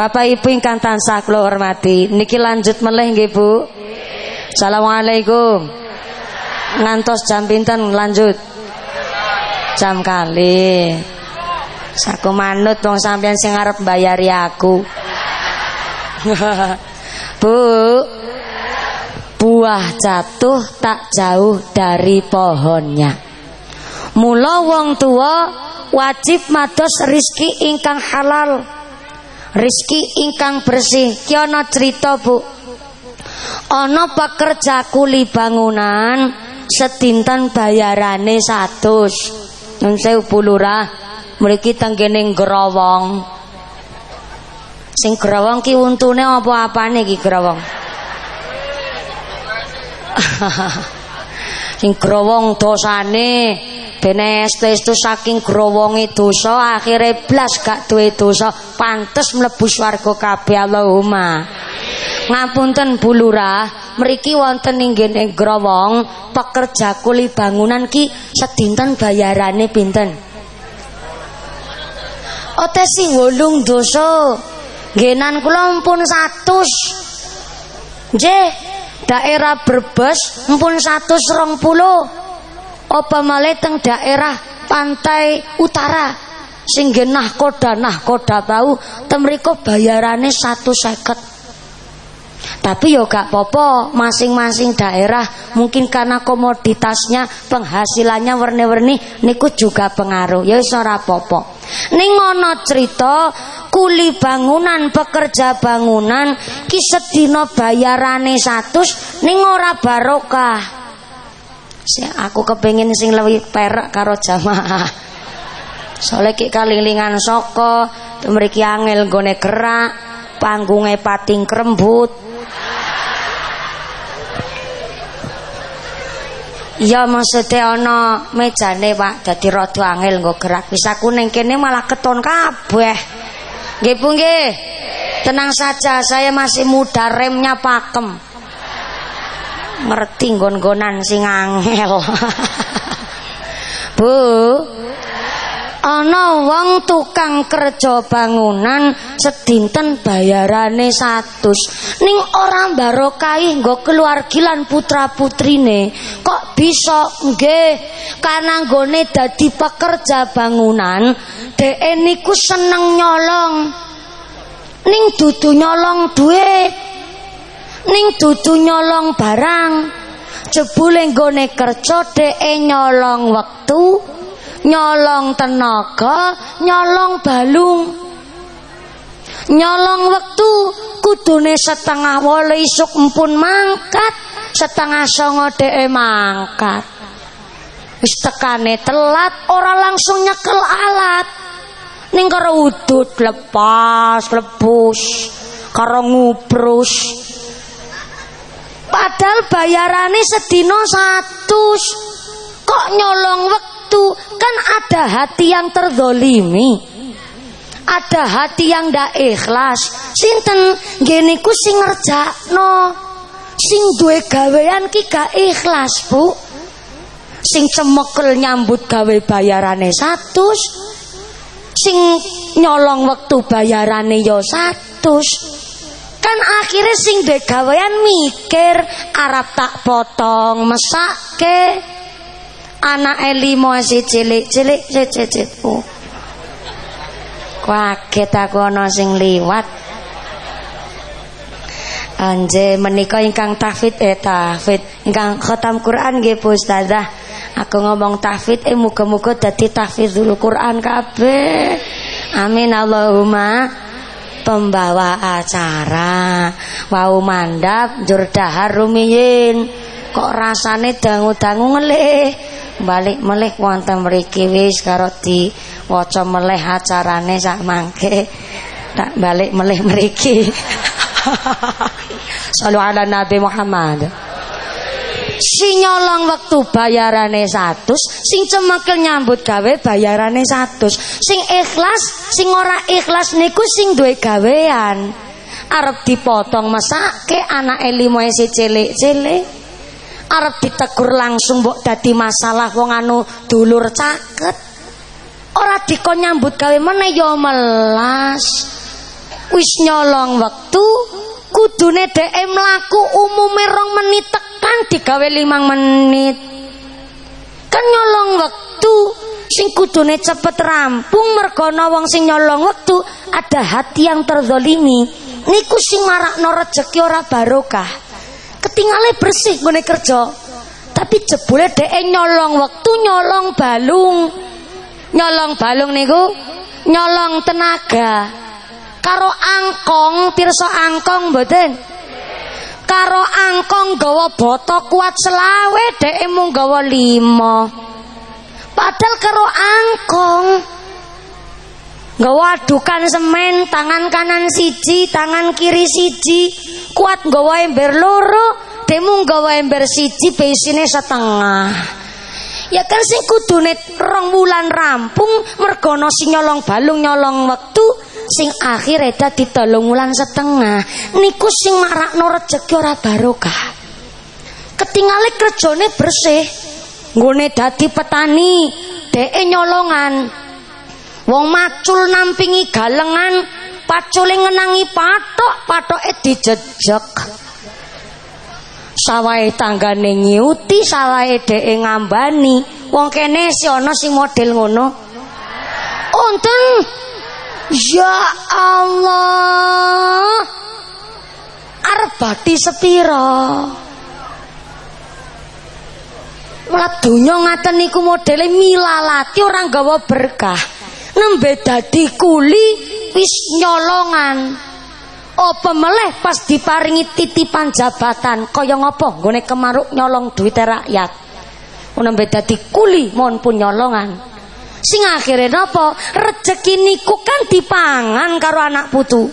Bapak Ibu ingkang tansah kula hormati, niki lanjut meleh nggih Bu. Assalamualaikum. Ngantos jam pinten lanjut? Jam kali. Saku manut wong sampean sing arep bayari aku. Bu, buah jatuh tak jauh dari pohonnya. Mula wong tua wajib mados rizki ingkang halal rizki ingkang bersih. Ki ana cerita Bu? Ana pekerja kuli bangunan sedinten bayarane 100 nun sewu bulurah mriki tenggene growong sing growong ki untune apa-apane ki growong sing growong dosane Bene itu saking growonge dosa akhirnya blas gak duwe dosa pantes mlebu swarga kabeh Allahumma. Ngapunten Bu Lurah, mriki wonten ing ngene growong pekerja kuli bangunan ki sedinten bayarane pinten? Otesi wolung dosa. Genan kula mpun 100. Nggih, daerah Brebes mpun 120 apa malih daerah pantai utara? Sing genah koda nah koda temriko bayarane satu seket. Tapi yo gak popo masing-masing daerah mungkin karena komoditasnya penghasilannya warni-warni niku juga pengaruh. Ya wis popo ning cerita kuli bangunan pekerja bangunan ki bayarane 100 ning ora barokah aku kepingin sing lebih perak karo jamaah soalnya ki kalilingan soko mriki angel gone gerak panggunge pating krembut Ya maksudnya ana mejane Pak dadi rada angel nggo gerak. Wis aku kene malah keton kabeh. Nggih Bu. Tenang saja, saya masih muda, remnya pakem ngerti nggon-nggonan sing angel. Bu, ana wong tukang kerja bangunan sedinten bayarane 100 ning ora barokai nggo keluargi lan putra-putrine kok bisa? Nggih karena nggone dadi pekerja bangunan dhek niku seneng nyolong. Ning dudu nyolong duit ning dudu nyolong barang jebule nggone kerja dheke nyolong wektu nyolong tenaga nyolong balung. Nyolong wektu kudune setengah wole isuk empun mangkat setengah songo dheke mangkat. Wis tekane telat ora langsung nyekel alat. Ning karo udut lepas lebus karo ngubrus Padahal bayarane sedino satu. Kok nyolong waktu? Kan ada hati yang terzolimi. Ada hati yang ndak ikhlas. Sinten gini ku sing no, Sing duwe gawean ki gak ikhlas, Bu. Sing cemekel nyambut gawe bayarane satu. Sing nyolong waktu bayarane yo satu kan akhirnya sing duwe gawean mikir arab tak potong mesake anak elimo si cilik-cilik cicit oh. kaget aku ana sing liwat Anje menika ingkang tahfid eh tahfid ingkang khatam Quran nggih Bu Ustazah. Aku ngomong tahfid eh muga-muga dadi tahfidzul Quran kabeh. Amin Allahumma pembawa acara. Wau mandap jur dahar rumiyin. Kok rasane dangu-dangu ngelih? Balik melih wonten mriki wis karo di waca melih acarane sak mangke. Tak balik melih mriki. Sallu ala Nabi Muhammad sing nyolong wektu bayarane 100 sing cemekel nyambut gawe bayarane 100 sing ikhlas sing ora ikhlas niku sing duwe gawean. Arep dipotong mesake anake limo isi cilik-cilik. Arep ditegur langsung mbok dadi masalah wong anu dulur caket. Ora dikon nyambut gawe meneh ya melas. Wis nyolong wektu kudune dhek mlaku umume rong menit tekan digawe limang menit? Kan nyolong wektu. Sing kudune cepet rampung mergo wong sing nyolong wektu ada hati yang terzolimi. Niku sing marakno rejeki ora barokah. Ketinggalan bersih ngene kerja. Tapi jebule dhek nyolong wektu nyolong balung. Nyolong balung niku? Nyolong tenaga. Karo angkong pirsa angkong mboten karo angkong gawa boto kuat selawe dhek mung gawa lima. Padahal karo angkong gawa adukan semen tangan kanan siji tangan kiri siji kuat gawa ember loro demu gawa ember siji besine setengah. Ya kan sing kudune rong wulan rampung mergono sing nyolong balung nyolong wektu sing akhir dadi telung wulan setengah. Niku sing marakno rejeki ora barokah. Ketingale kerjane bersih. Nggone dadi petani dheke nyolongan. Wong macul nampingi galengan pacule ngenangi patok patoke dijejek sawahe tanggane nyiuti sawahe dheke ngambani. Wong kene si ana sing model ngono. Unten Ya Allah. Arep bati sepira Mulat donya ngaten niku modele milalati orang gawa berkah. Nembe dadi kuli wis nyolongan. Apa meleh pas diparingi titipan jabatan? Kaya ngopo? Nggone kemaruk nyolong duit rakyat. Nembe dadi kuli mohon pun nyolongan Sing akhirnya napa? Rezeki niku kan dipangan karo anak putu.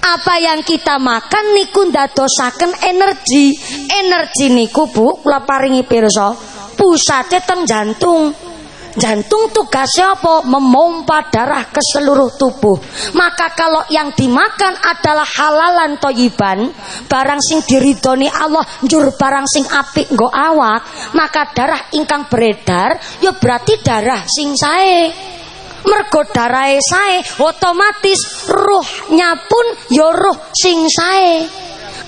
Apa yang kita makan niku ndadosaken energi. Energi niku Bu, kula paringi pirsa, pusate teng jantung. Jantung tugasnya apa? Memompa darah ke seluruh tubuh. Maka kalau yang dimakan adalah halalan toyiban, barang sing diridoni Allah, jur barang sing apik nggo awak, maka darah ingkang beredar, ya berarti darah sing sae. Mergo darahe sae, otomatis ruhnya pun ya ruh sing sae.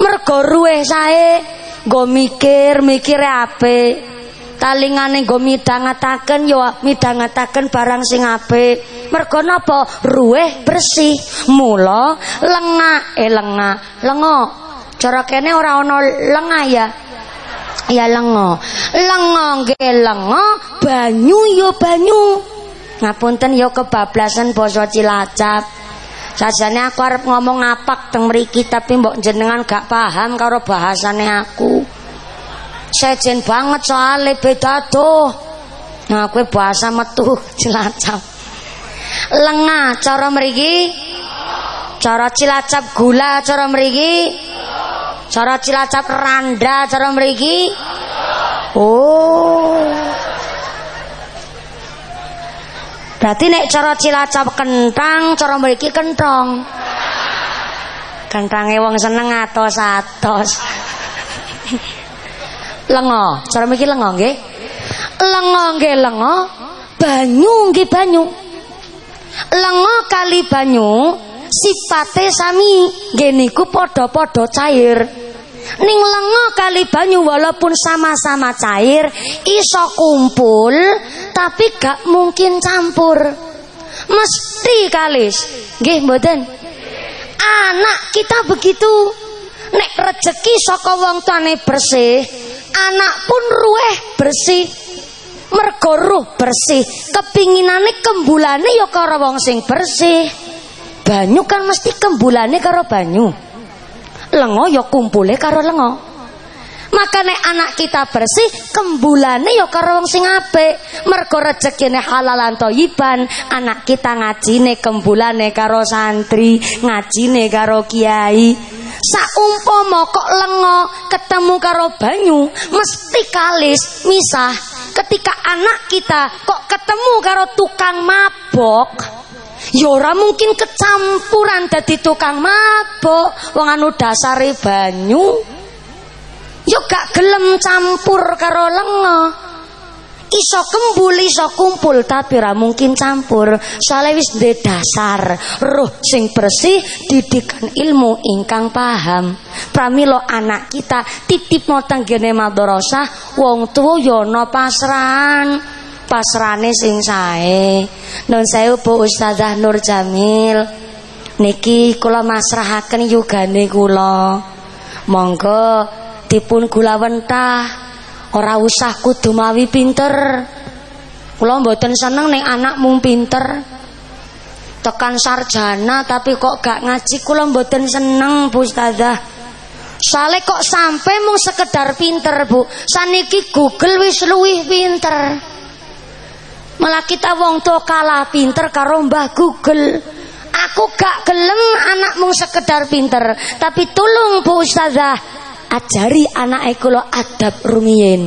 Mergo ruhe sae, nggo mikir, mikire apik talingane nggo midhangetaken ya midhangetaken barang sing apik. Mergo napa? Ruweh bersih. Mula lengah eh lengah lengo. Cara kene ora ana lengah ya? Ya lengo. Lengo nggih lengo banyu ya banyu. Ngapunten ya kebablasan basa Cilacap. Sajane aku arep ngomong ngapak teng mriki tapi mbok jenengan gak paham karo bahasane aku. Sejen banget soalnya beda tuh. Nah gue bahasa metu cilacap. Lengah cara merigi. Cara cilacap gula cara merigi. Cara cilacap randa cara merigi. Oh. Berarti nek cara cilacap kentang cara merigi kentong kentangnya wong seneng atos atos lengo. Cara mikir lengo nggih? Lengo nggih lengo. Banyu nggih banyu. Lengo kali banyu sipate sami. Nggih niku padha-padha cair. Ning lengo kali banyu walaupun sama-sama cair iso kumpul tapi gak mungkin campur. Mesti kalis. Nggih mboten? Anak kita begitu. Nek rezeki saka wong tuane bersih anak pun ruweh bersih. Mergo ruh bersih. Kepinginane kembulane ya karo wong sing bersih. Banyu kan mesti kembulane karo banyu. Lengo ya kumpule karo lengo makane anak kita bersih kembulane ya karo wong sing apik. Mergo rezekine halalan thayyiban anak kita ngajine kembulane karo santri ngajine karo kiai. Saumpama kok lengo ketemu karo banyu mesti kalis misah. Ketika anak kita kok ketemu karo tukang mabok ya ora mungkin kecampuran dadi tukang mabok. Wong anu dasare banyu yo gak gelem campur karo lengo iso kembul iso kumpul tapi ra mungkin campur. Soalnya wis de dasar roh sing bersih didikan ilmu ingkang paham. Pramilo anak kita titip mau tanggene madrasah wong tuwa yo no pasran pasrane sing sae. Non saya Bu Ustazah Nur Jamil. Niki kula masrahaken yugane kula. Monggo dipun gula wentah Ora usah kudu mawi pinter. Kula mboten seneng ning anak mung pinter. Tekan sarjana tapi kok gak ngaji kula mboten seneng Bu Ustazah. Sale kok sampai mung sekedar pinter Bu. Saniki Google wis luwih pinter. Malah kita wong tua kalah pinter karo Mbah Google. Aku gak gelem anak mung sekedar pinter, tapi tulung Bu Ustazah ajari anak kula adab rumiyin.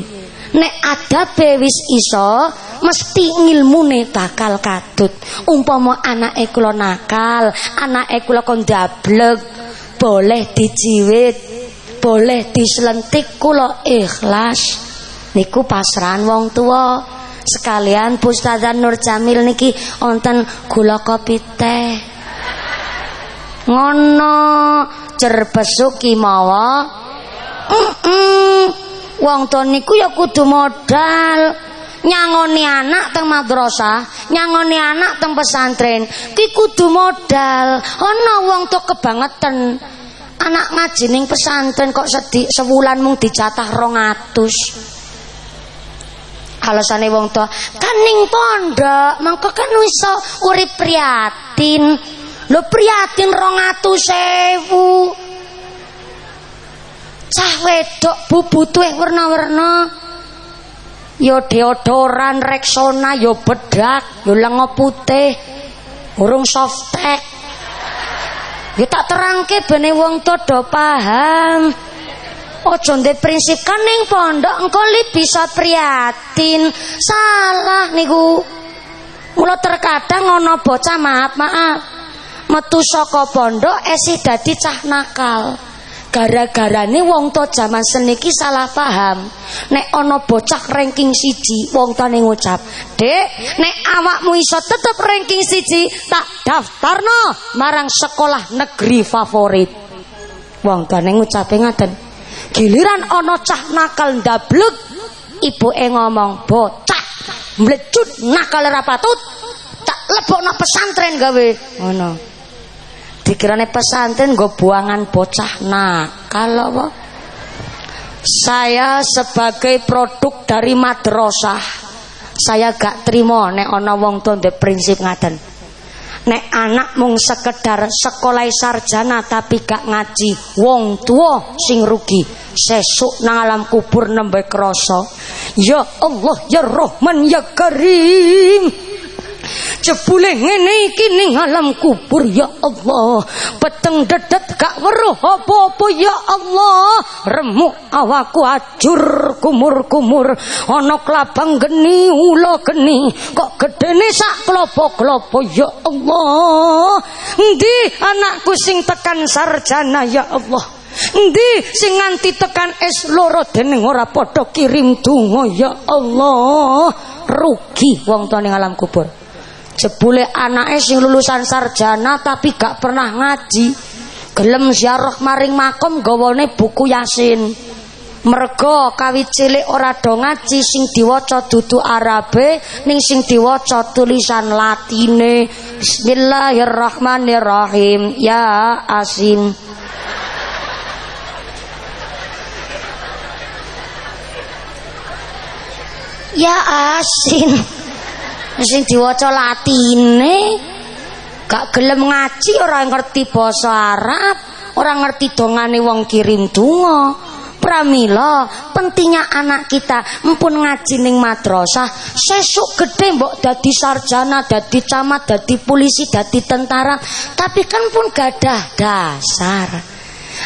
Nek adabe wis iso mesti ngilmune bakal kadut. Umpama anake kula nakal anake kula kon dablek boleh dijiwit boleh dislentik kula ikhlas. Niku pasrahan wong tua sekalian Ustazah Nur Jamil niki wonten gula kopi teh. Ngono cerbesuk mawa Mm Wong to niku ya kudu modal. Nyangoni anak teng madrasah, nyangoni anak teng pesantren, ki kudu modal. Ana wong to kebangetan. Anak ngaji ning pesantren kok sedih sewulan mung dijatah 200. Alasane wong tua kan ning pondok, mangko kan iso urip priatin. Lho priatin 200.000 cah wedok bubutuhe warna-warna. Ya deodoran Rexona ya bedak ya lengo putih urung softek ya tak terangke bene wong do paham. Ojo ndek prinsip kan ning pondok engko bisa priatin salah niku. Mula terkadang ana bocah maaf maaf metu saka pondok esih dadi cah nakal gara-garane wong to jaman seniki salah paham. Nek ana bocah ranking siji wong tane ngucap dek nek awakmu iso tetep ranking siji tak daftarno marang sekolah negeri favorit. Wong tane ngucape ngaten giliran ana cah nakal ndablek. Ibuke ngomong bocah mlecut nakal rapatut tak lebokno pesantren gawe. Ngono. no dikirane pesantren gue buangan bocah nah kalau saya sebagai produk dari madrasah. Saya gak terima nek ana wong tuwa prinsip ngaten. Nek anak mung sekedar sekolah sarjana tapi gak ngaji wong tua sing rugi. Sesuk nang alam kubur nembe krasa. Ya Allah ya Rahman ya Karim jebule ngene iki ning alam kubur ya Allah. Peteng dedet gak weruh apa-apa ya Allah. Remuk awaku ajur kumur-kumur. Ana klabang geni ula geni. Kok gedene sak klopo-klopo ya Allah. Endi anakku sing tekan sarjana ya Allah? Endi sing nganti tekan es loro dening ora padha kirim donga ya Allah? Rugi wong tuane alam kubur Jebule anake sing lulusan sarjana tapi gak pernah ngaji. Gelem ziarah maring makom gawane buku Yasin. Mergo kawit cilik ora do ngaji sing diwaca dudu Arabe ning sing diwaca tulisan Latine. Bismillahirrahmanirrahim. Ya Asin. Ya Asin sing diwaca latine. Gak gelem ngaji ora ngerti basa Arab ora ngerti dongane wong kirim donga. Pramila pentingnya anak kita empun ngaji ning madrasah. Sesuk gede mbok dadi sarjana dadi camat dadi polisi dadi tentara. Tapi kan pun gadah dasar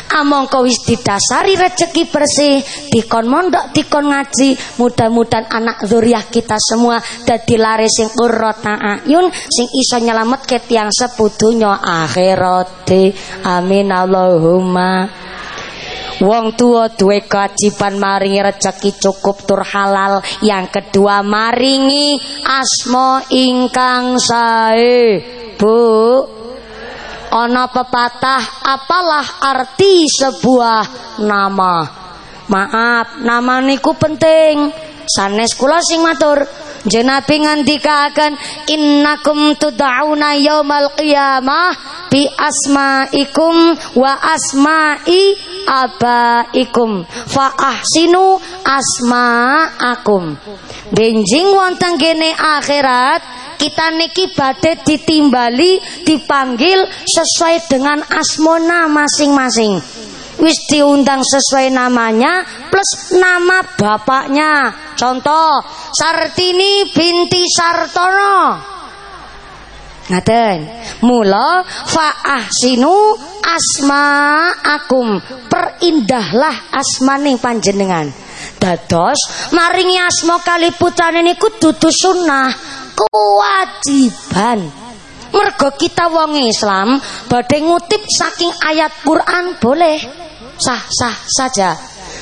Amongko wis didasari rezeki bersih, dikon mondok, dikon ngaji, mudah-mudahan anak zuriah kita semua dadi laris sing qurrata ayun sing iso nyelametke tiyang sepudunya akhirat. Amin Allahumma. Wong tua duwe kewajiban maringi rezeki cukup tur halal. Yang kedua maringi asmo ingkang sae. Bu, ana pepatah apalah arti sebuah nama. Maaf, nama niku penting. Sanes kula sing matur. Jenabi ngandikaken innakum tud'auna yaumal qiyamah bi asmaikum wa asma'i abaikum fa ahsinu asma'akum. Benjing wonten kene akhirat kita niki badhe ditimbali dipanggil sesuai dengan asmona masing-masing wis diundang sesuai namanya plus nama bapaknya. Contoh, Sartini binti Sartono. Ngaten. Mula fa'ahsinu asma akum. Perindahlah asmane panjenengan. Dados maringi asma kali putrane niku dudu sunnah, kewajiban. Mergo kita wong Islam badhe ngutip saking ayat Quran boleh sah-sah saja.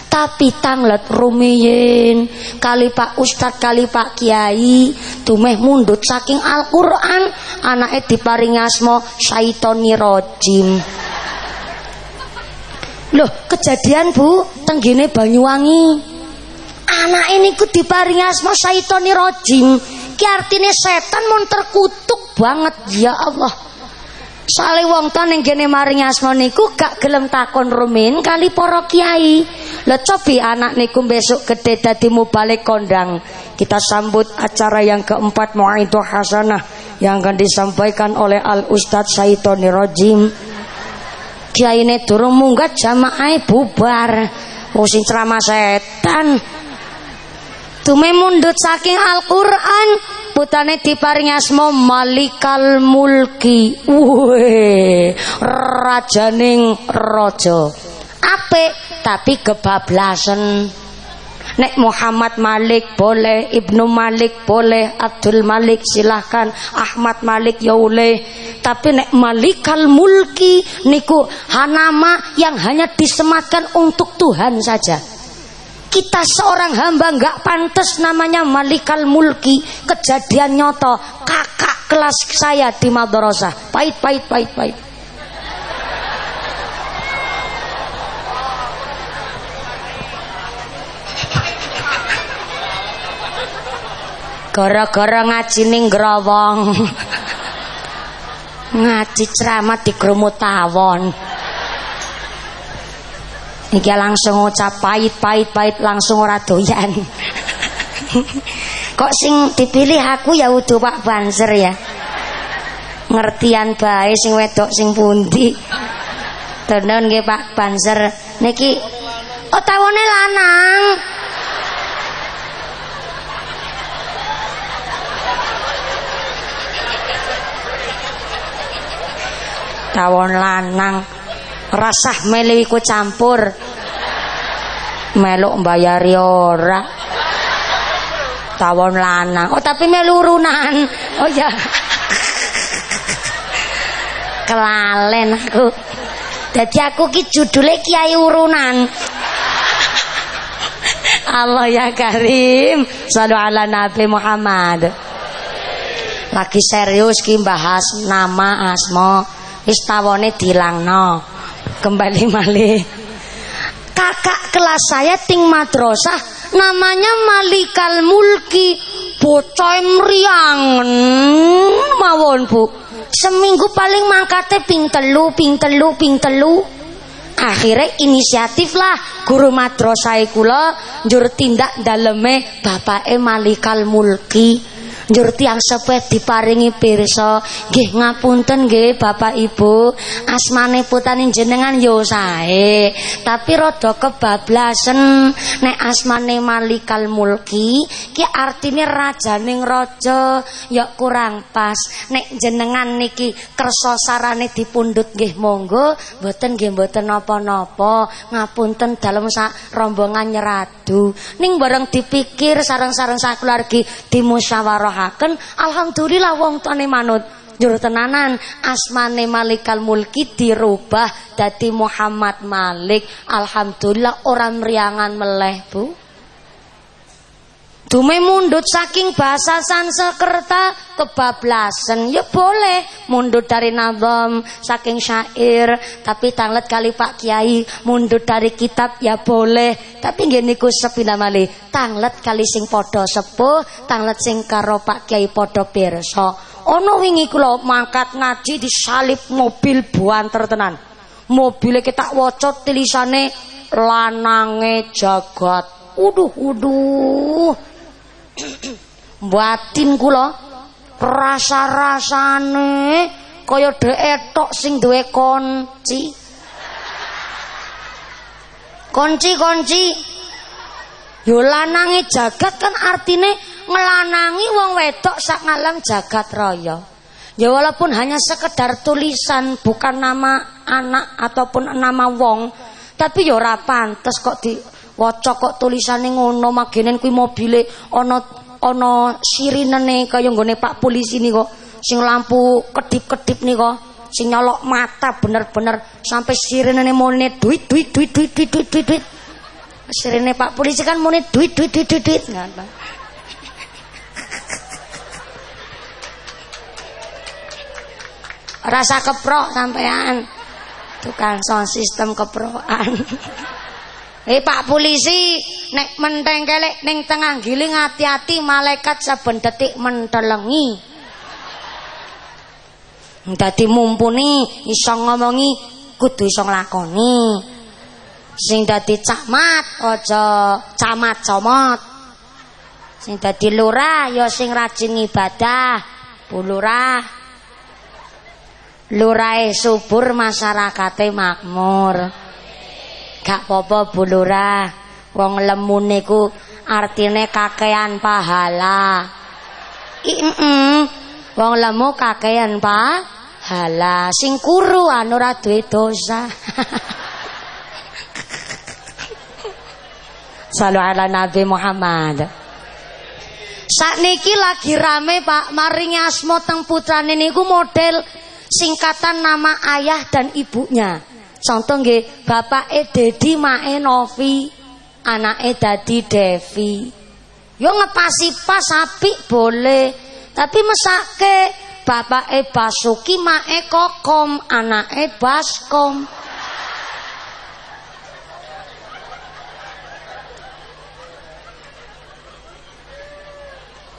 Tapi tanglet rumiyin kali Pak Ustad kali Pak Kiai tumeh mundut saking Al-Qur'an anake diparingi asma syaitoni rojim. Loh, kejadian Bu tenggene Banyuwangi. Anak ini ku diparingi asma syaitoni rojim. Ki artine setan mon terkutuk banget ya Allah. Sale wong to ning kene maring asma niku gak gelem takon rumin kali para kiai. Lah cobi anak niku besok gede dadi mubalik kondang. Kita sambut acara yang keempat Muaidah Hasanah yang akan disampaikan oleh Al Ustadz Saitoni Rojim. Kiai ini durung munggah jamaah bubar. Oh sing ceramah setan. Tume mundut saking Al-Qur'an putane diparingi asma Malikal Mulki. Weh, rajaning raja. Apik tapi kebablasan. Nek Muhammad Malik boleh, Ibnu Malik boleh, Abdul Malik silahkan, Ahmad Malik ya boleh. Tapi nek Malikal Mulki niku hanama yang hanya disematkan untuk Tuhan saja kita seorang hamba nggak pantas namanya Malikal Mulki. Kejadian nyoto kakak kelas saya di madrasah pahit pahit pahit pahit. Gara-gara ngaji ning growong ngaji ceramah di tawon Iki langsung ucap pahit pahit pahit langsung ora doyan. Kok sing dipilih aku ya udah Pak Banser ya. Ngertian bae sing wedok sing pundi. Tenan nggih Pak Banser. Niki oh tawone lanang. Tawon lanang rasah melu campur. Meluk mbayari ora. Tawon lanang. Oh tapi melu urunan. Oh ya kelalen aku. Jadi aku ki judulnya kiai urunan. Allah ya Karim. Sallu ala Nabi Muhammad. Lagi serius ki bahas nama asmo istawone dilangno kembali malih. Kakak kelas saya ting madrasah namanya Malikal Mulki. Bocah mriangen. Mawon Bu. Seminggu paling mangkate ping telu ping telu ping telu. Akhirnya inisiatif lah guru madrasah kula njur tindak daleme bapake Malikal Mulki njur tiang sepet diparingi pirsa. Nggih ngapunten nggih Bapak Ibu. Asmane putane jenengan yo sae. Tapi rada kebablasen. Nek asmane Malikal Mulki ki artine rajaning raja ya kurang pas. Nek jenengan niki kersa sarane dipundhut nggih monggo mboten nggih mboten napa-napa. Ngapunten dalem sak rombongan nyeradu. Ning bareng dipikir sareng-sareng sakeluargi dimusyawarah nuduhaken alhamdulillah wong tuane manut Jur tenanan asmane Malikal Mulki dirubah dadi Muhammad Malik. Alhamdulillah orang meriangan meleh, Bu. Dume mundut saking bahasa Sanskerta kebablasan. Ya boleh mundut dari nazam saking syair tapi tanglet kali Pak Kiai mundut dari kitab ya boleh. Tapi nggih niku sepina malih tanglet kali sing padha sepuh tanglet sing karo Pak Kiai padha pirsa. Ana wingi kula mangkat ngaji disalip mobil buanter tenan. Mobile kita waca tulisane lanange jagat. Uduh uduh Batin kula rasa-rasane kaya dhek tok sing duwe kunci. Kunci-kunci. Yo lanange jagat kan artine ngelanangi wong wedok sak ngalam jagat raya. Ya walaupun hanya sekedar tulisan bukan nama anak ataupun nama wong, tapi yo ora pantes kok di Waca kok tulisane ngono magenen kuwi mobile ana ana sirinene kaya nggone Pak polisi niku sing lampu kedip-kedip niku sing nyolok mata bener-bener sampai sirinene mone duit duit duit duit duit duit duit, duit. sirine Pak polisi kan monet duit duit duit duit, duit. Ngapa? Rasa keprok sampean. tukang sound system keprokan Eh Pak polisi, nek menteng kelek ning tengah giling hati-hati malaikat saben detik mentelengi. Dadi mumpuni iso ngomongi kudu iso nglakoni. Sing dadi camat aja camat comot. Sing dadi lurah ya sing rajin ibadah, Bu lurah. Lurahe subur masyarakate makmur. Gak apa-apa Bu. Wong lemu niku artine kakean pahala. Heeh. Wong lemu kakean pahala. Sing kuru anu ora duwe dosa. Salu ala Nabi Muhammad. Sakniki lagi rame Pak maring asma teng putrane niku model singkatan nama ayah dan ibunya. Contoh nggih, bapake Dedi mae Novi, anake dadi Devi. Yo ngepasi pas apik boleh, tapi mesake bapake Basuki mae Kokom, anake Baskom.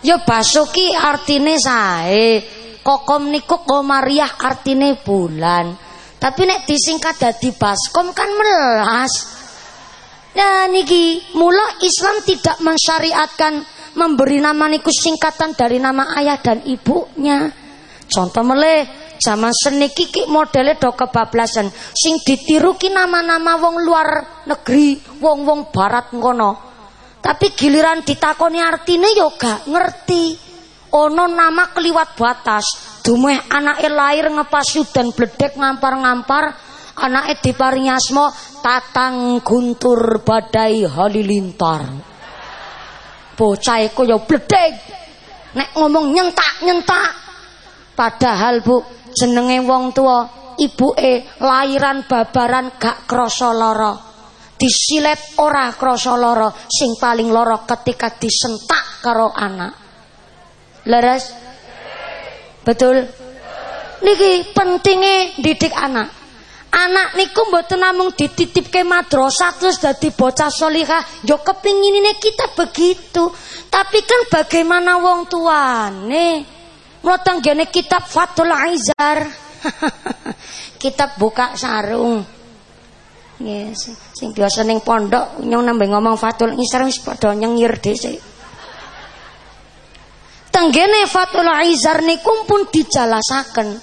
Yo Basuki artine sae, Kokom niku Komariah artine bulan. Tapi nek disingkat dadi baskom kan melas. Nah niki mula Islam tidak mensyariatkan memberi nama niku singkatan dari nama ayah dan ibunya. Contoh meleh zaman seni kiki modelnya do kebablasan sing ditiruki nama-nama wong luar negeri, wong-wong barat ngono. Tapi giliran ditakoni artine yo gak ngerti. Ono nama keliwat batas. Dumeh anake lahir ngepasu dan bledek ngampar-ngampar. Anake diparingi asma Tatang Guntur Badai Halilintar. Bocah iku ya bledek. Nek ngomong nyentak-nyentak. Padahal Bu, jenenge wong tua, ibuke lahiran babaran gak krasa lara. Disilet ora krasa lara, sing paling lara ketika disentak karo anak. Leres? Betul? Niki pentingnya didik anak. Anak niku mboten namung dititipke madrasah terus dadi bocah solihah, yo kepinginine kita begitu. Tapi kan bagaimana wong tuane? Mula tanggane kitab Fathul Aizar. kitab buka sarung. Yes, sing biasa ning pondok nyong nambah ngomong Fathul Aizar wis padha nyengir dhisik tenggene Fatul Aizar niku pun dijelasaken.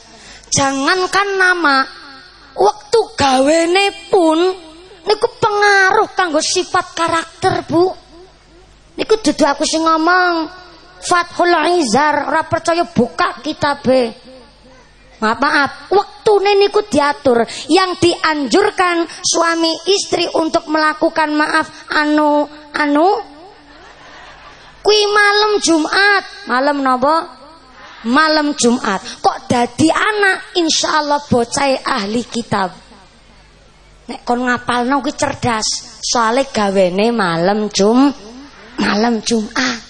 Jangankan nama, waktu gawene pun niku pengaruh kanggo sifat karakter, Bu. Niku dudu aku sing ngomong. Fathul Aizar ora percaya buka kitabe. Maaf, maaf, waktu niku diatur yang dianjurkan suami istri untuk melakukan maaf anu anu Kui malam Jumat, malam napa? Malam Jumat. Kok dadi anak? Insyaallah bocah ahli kitab. Nek kon ngapalno kuwi cerdas. Soalnya gawene malam jum malam Jumat.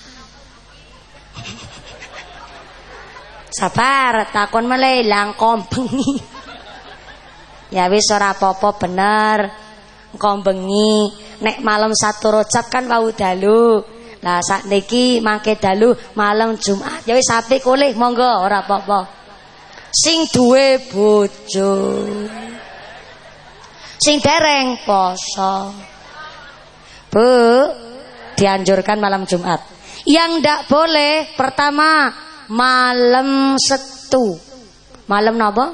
Sabar takon melelang kombengi ya wis ora apa-apa bener. Kombengi nek malam satu rojak kan wau dalu lah sak niki mangke dalu malam Jumat. Ya wis apik oleh monggo. Ora apa-apa. Sing duwe bojo. Sing dereng poso. Bu dianjurkan malam Jumat. Yang ndak boleh pertama malam setu. Malam napa?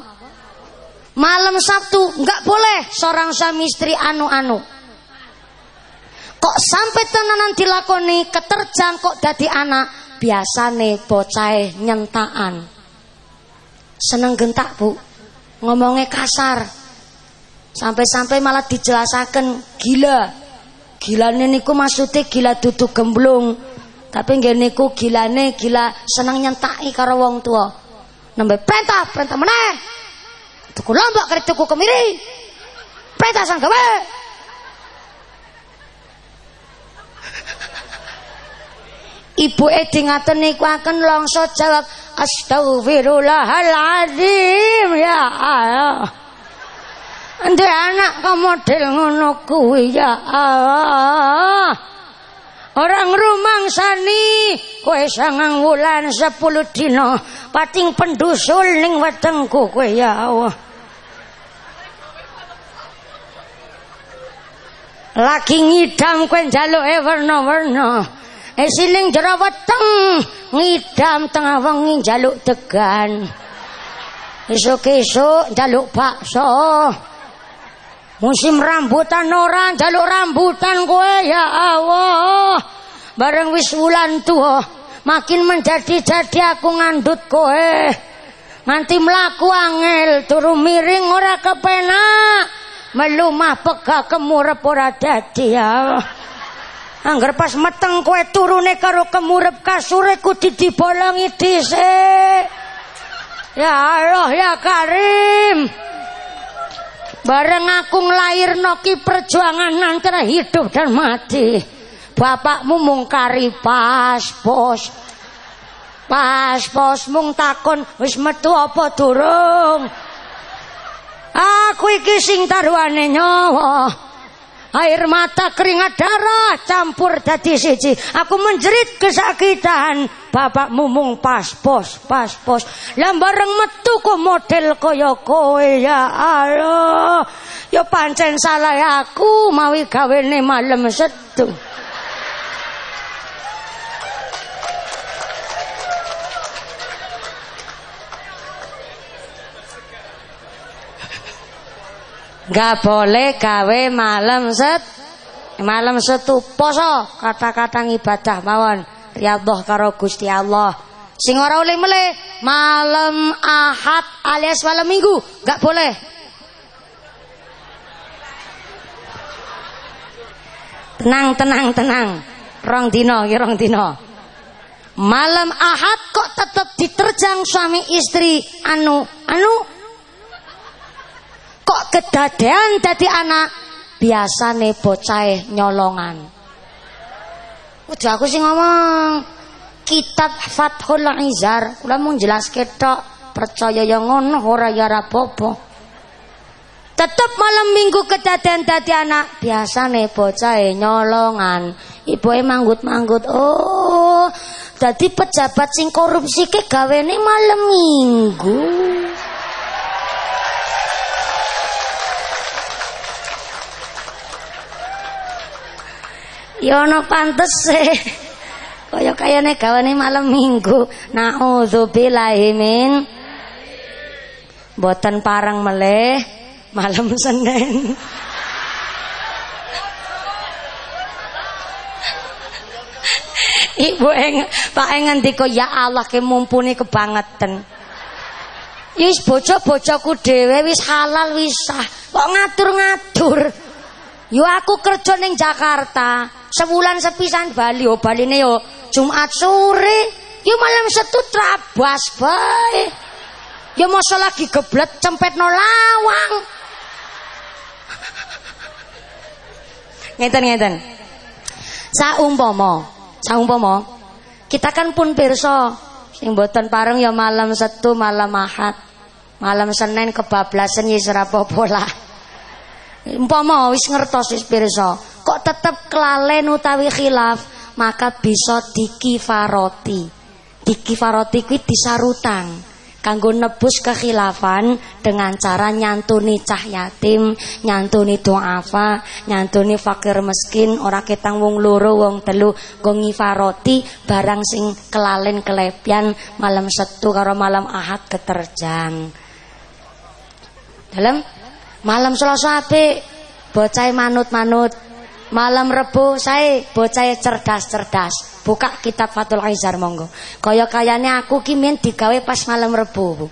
Malam Sabtu. Nggak boleh seorang suami istri anu-anu. Kok sampai tenanan dilakoni keterjang kok dadi anak biasane bocah nyentaan. Seneng gentak bu, ngomongnya kasar. Sampai-sampai malah dijelasakan gila. Gilane niku maksudnya gila duduk gemblung tapi nggih niku gilane gila seneng nyentaki karo wong tua. Nembe perintah, perintah meneh. Tuku lombok kare tuku kemiri. Perintah sang gawe. Ibu Edi ngaten niku akan longso jawab Astagfirullahaladzim ya Allah. Ande anak kok model ngono kuwi ya Allah. Orang rumang sani kowe sangang wulan sepuluh dino pating pendusul ning wetengku kowe ya Allah. Lagi ngidam kowe njaluke werna-werna. Eh siling jero weteng ngidam tengah wengi njaluk degan. Esuk-esuk njaluk bakso. Musim rambutan orang jaluk rambutan kowe ya Allah. Bareng wis wulan tua makin menjadi-jadi aku ngandut kowe. Nganti mlaku angel turu miring ora kepenak. Melumah pega kemurep ora dadi ya. Angger pas meteng kowe turune karo kemurep kasure kudu dibolongi dhisik. Ya Allah ya Karim. Bareng aku nglairno ki perjuangan antara hidup dan mati. Bapakmu mungkari pas bos. Pas bos mung takon wis metu apa durung. Aku iki sing taruhane nyawa. Air mata keringat darah campur dadi siji. Aku menjerit kesakitan. Bapak mumung pas pos, pas pos. Lah bareng metu kok model kaya kowe ya Allah. Ya pancen salah aku mawi gawene malam setu. Gak boleh gawe malam set malam setu poso kata-kata ibadah mawon riyadhah karo Gusti Allah. Sing ora oleh mele malam Ahad alias malam Minggu gak boleh. Tenang tenang tenang. Rong dino ya rong dino. Malam Ahad kok tetap diterjang suami istri anu anu kok kedadean dadi anak biasane bocah nyolongan. Udah aku sih ngomong kitab Fathul Izar kula mau jelas ketok percaya yang ngono ora ya rapopo tetep malam minggu kedadean dadi anak biasane bocah nyolongan. Ibu manggut-manggut oh jadi pejabat sing korupsi ke gawene malam minggu Ya ana pantese. Kaya kayane gawane malam Minggu. Nauzubillahi min Boten parang meleh malam Senin. Ibu eng Pak eng ngendika ya Allah ke mumpuni kebangetan. Wis bojo-bojoku dhewe wis halal wis sah. Kok ngatur-ngatur. Yo aku kerja ning Jakarta. Sebulan sepisan Bali oh Baline yo Jumat sore. Yo malam setu trabas bae. Ya masa lagi geblet no lawang. ngeten ngeten. Saumpama, saumpama kita kan pun pirsa sing boten pareng ya malam Sabtu, malam Ahad. Malam Senin kebablasan ya ora apa-apa lah. Wis ngertos wis kok tetep kelalen utawi khilaf, maka bisa dikifaroti. Dikifaroti kuwi disarutang kanggo nebus kekhilafan dengan cara nyantuni cah yatim, nyantuni duafa, nyantuni fakir miskin, ora ketang wong loro wong telu go ngifaroti barang sing kelalen kelepian malam Sabtu karo malam Ahad keterjang. Dalam malam Selasa apik bocah manut-manut Malam Rebu saya bocah cerdas-cerdas. Buka kitab Fatul Aizar monggo. Kaya kayane aku ki digawe pas malam Rebu, Bu.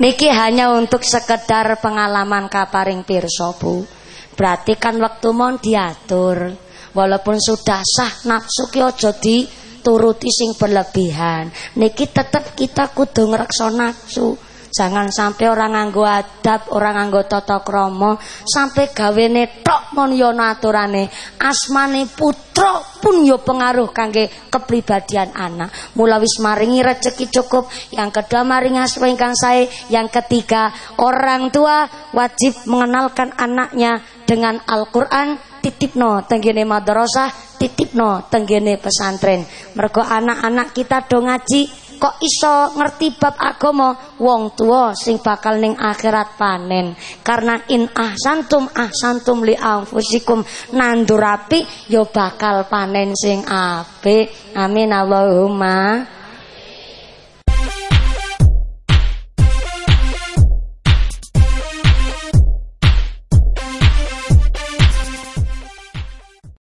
Niki hanya untuk sekedar pengalaman kaparing pirsa, Bu. Berarti kan waktu mon diatur. Walaupun sudah sah nafsu ki aja di turuti sing berlebihan. Niki tetap kita kudu ngrekso nafsu. Jangan sampai orang nganggo adab, orang nganggo tata krama, sampai gawene tok mon yo aturane. Asmane putra pun yo pengaruh kangge kepribadian anak. Mula wis maringi rezeki cukup, yang kedua maringi asma ingkang sae, yang ketiga orang tua wajib mengenalkan anaknya dengan Al-Qur'an titipno tenggene madrasah titipno tenggene pesantren. Mergo anak-anak kita do ngaji kok iso ngerti bab agama? Wong tua sing bakal ning akhirat panen. Karena in ahsantum ahsantum li anfusikum. Nandur api yo bakal panen sing apik. Amin Allahumma